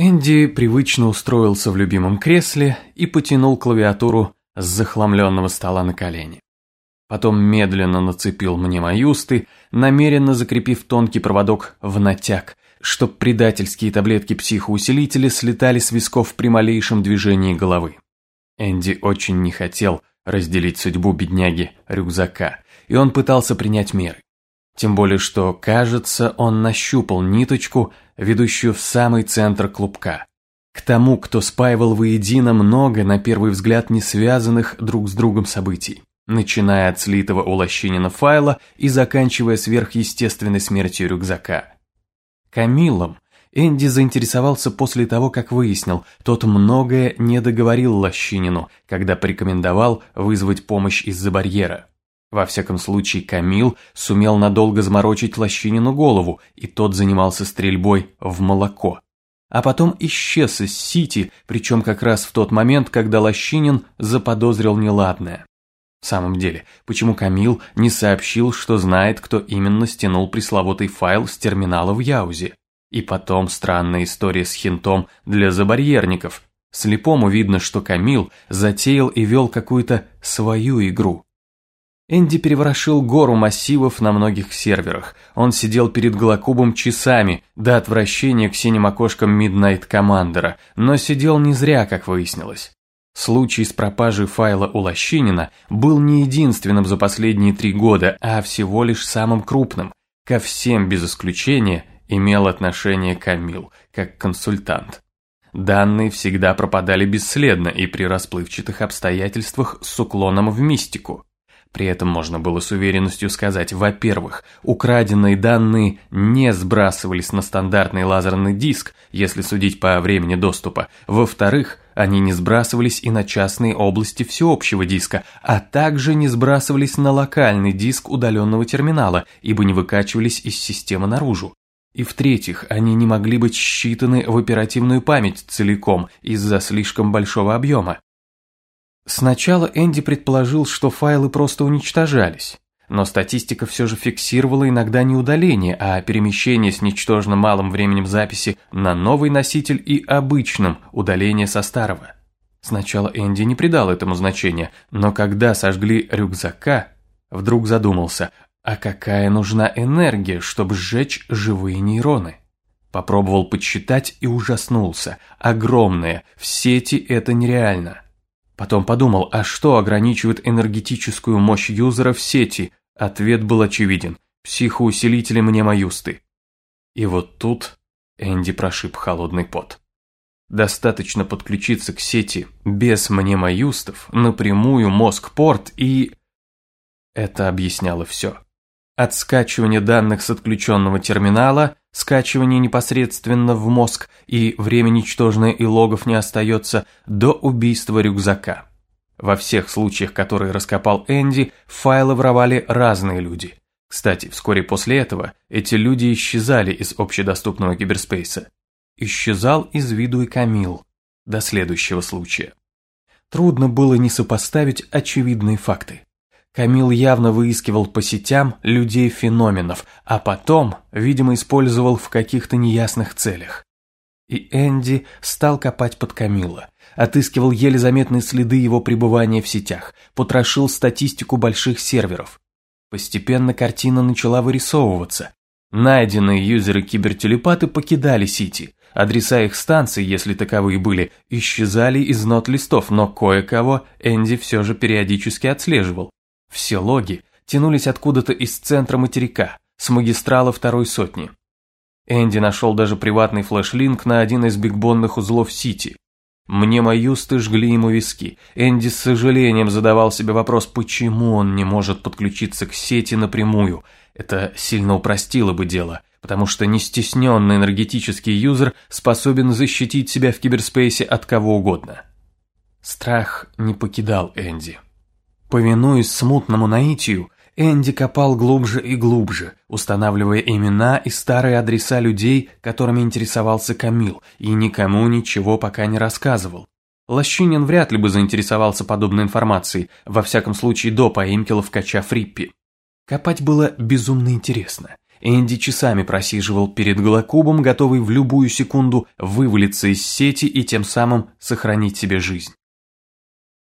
Энди привычно устроился в любимом кресле и потянул клавиатуру с захламленного стола на колени. Потом медленно нацепил мне маюсты, намеренно закрепив тонкий проводок в натяг, чтоб предательские таблетки психоусилителя слетали с висков при малейшем движении головы. Энди очень не хотел разделить судьбу бедняги рюкзака, и он пытался принять меры. Тем более, что, кажется, он нащупал ниточку, ведущую в самый центр клубка. К тому, кто спаивал воедино много, на первый взгляд, не связанных друг с другом событий, начиная от слитого у Лощинина файла и заканчивая сверхъестественной смертью рюкзака. Камилом Энди заинтересовался после того, как выяснил, тот многое не договорил Лощинину, когда порекомендовал вызвать помощь из-за барьера. Во всяком случае, Камил сумел надолго заморочить Лощинину голову, и тот занимался стрельбой в молоко. А потом исчез из Сити, причем как раз в тот момент, когда Лощинин заподозрил неладное. В самом деле, почему Камил не сообщил, что знает, кто именно стянул пресловутый файл с терминала в Яузе? И потом странная история с хинтом для забарьерников. Слепому видно, что Камил затеял и вел какую-то свою игру. Энди переворошил гору массивов на многих серверах. Он сидел перед Голокубом часами, до отвращения к синим окошкам Midnight Командера, но сидел не зря, как выяснилось. Случай с пропажей файла у Лощинина был не единственным за последние три года, а всего лишь самым крупным. Ко всем без исключения имел отношение Камил, как консультант. Данные всегда пропадали бесследно и при расплывчатых обстоятельствах с уклоном в мистику. При этом можно было с уверенностью сказать, во-первых, украденные данные не сбрасывались на стандартный лазерный диск, если судить по времени доступа. Во-вторых, они не сбрасывались и на частные области всеобщего диска, а также не сбрасывались на локальный диск удаленного терминала, ибо не выкачивались из системы наружу. И в-третьих, они не могли быть считаны в оперативную память целиком из-за слишком большого объема. Сначала Энди предположил, что файлы просто уничтожались, но статистика все же фиксировала иногда не удаление, а перемещение с ничтожно малым временем записи на новый носитель и обычным удаление со старого. Сначала Энди не придал этому значения, но когда сожгли рюкзака, вдруг задумался, а какая нужна энергия, чтобы сжечь живые нейроны? Попробовал подсчитать и ужаснулся. Огромная, в сети это нереально. Потом подумал, а что ограничивает энергетическую мощь юзера в сети? Ответ был очевиден. Психоусилители мнемоюсты. И вот тут Энди прошиб холодный пот. Достаточно подключиться к сети без мнемоюстов, напрямую мозг-порт и... Это объясняло все. От скачивания данных с отключенного терминала, скачивания непосредственно в мозг и время ничтожное и логов не остается, до убийства рюкзака. Во всех случаях, которые раскопал Энди, файлы воровали разные люди. Кстати, вскоре после этого эти люди исчезали из общедоступного киберспейса. Исчезал из виду и Камил. До следующего случая. Трудно было не сопоставить очевидные факты. Камил явно выискивал по сетям людей-феноменов, а потом, видимо, использовал в каких-то неясных целях. И Энди стал копать под Камила, отыскивал еле заметные следы его пребывания в сетях, потрошил статистику больших серверов. Постепенно картина начала вырисовываться. Найденные юзеры-кибертелепаты покидали сети, адреса их станций, если таковые были, исчезали из нот-листов, но кое-кого Энди все же периодически отслеживал. Все логи тянулись откуда-то из центра материка, с магистрала второй сотни. Энди нашел даже приватный флеш-линк на один из бигбонных узлов Сити. Мне маюсты жгли ему виски. Энди с сожалением задавал себе вопрос, почему он не может подключиться к сети напрямую. Это сильно упростило бы дело, потому что нестесненный энергетический юзер способен защитить себя в киберспейсе от кого угодно. Страх не покидал Энди. Повинуясь смутному наитию, Энди копал глубже и глубже, устанавливая имена и старые адреса людей, которыми интересовался Камил, и никому ничего пока не рассказывал. Лощинин вряд ли бы заинтересовался подобной информацией, во всяком случае до поимки ловкача Фриппи. Копать было безумно интересно. Энди часами просиживал перед голокубом, готовый в любую секунду вывалиться из сети и тем самым сохранить себе жизнь.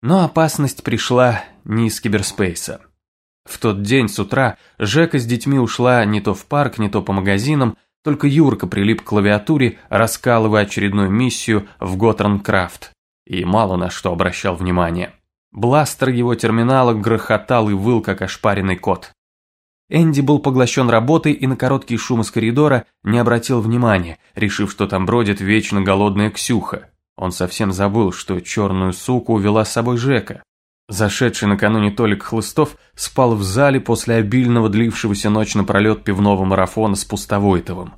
Но опасность пришла не из киберспейса. В тот день с утра Жека с детьми ушла не то в парк, не то по магазинам, только Юрка прилип к клавиатуре, раскалывая очередную миссию в Готтернкрафт, и мало на что обращал внимание. Бластер его терминала грохотал и выл, как ошпаренный кот. Энди был поглощен работой и на короткий шум из коридора не обратил внимания, решив, что там бродит вечно голодная Ксюха. Он совсем забыл, что черную суку увела с собой Жека. Зашедший накануне Толик Хлыстов спал в зале после обильного длившегося ночь напролет пивного марафона с Пустовойтовым.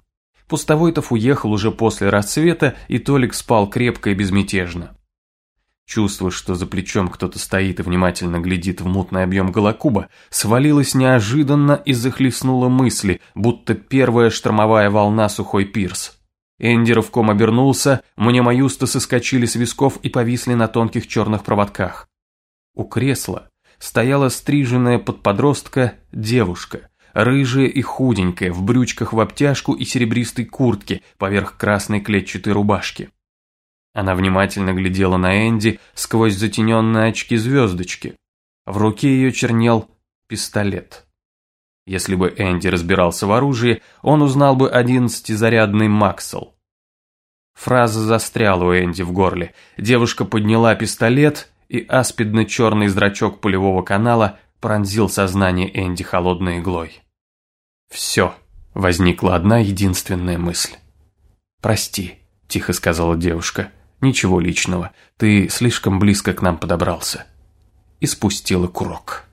Пустовойтов уехал уже после рассвета, и Толик спал крепко и безмятежно. Чувство, что за плечом кто-то стоит и внимательно глядит в мутный объем голокуба, свалилось неожиданно и захлестнуло мысли, будто первая штормовая волна сухой пирс. Энди рывком обернулся, мне маюсты соскочили с висков и повисли на тонких черных проводках. У кресла стояла стриженная под подростка девушка, рыжая и худенькая, в брючках в обтяжку и серебристой куртке поверх красной клетчатой рубашки. Она внимательно глядела на Энди сквозь затененные очки-звездочки. В руке ее чернел пистолет. Если бы Энди разбирался в оружии, он узнал бы одиннадцатизарядный Максел. Фраза застряла у Энди в горле. Девушка подняла пистолет и аспидно-черный зрачок пулевого канала пронзил сознание Энди холодной иглой. «Все», — возникла одна единственная мысль. «Прости», — тихо сказала девушка, — «ничего личного, ты слишком близко к нам подобрался». И спустила курок.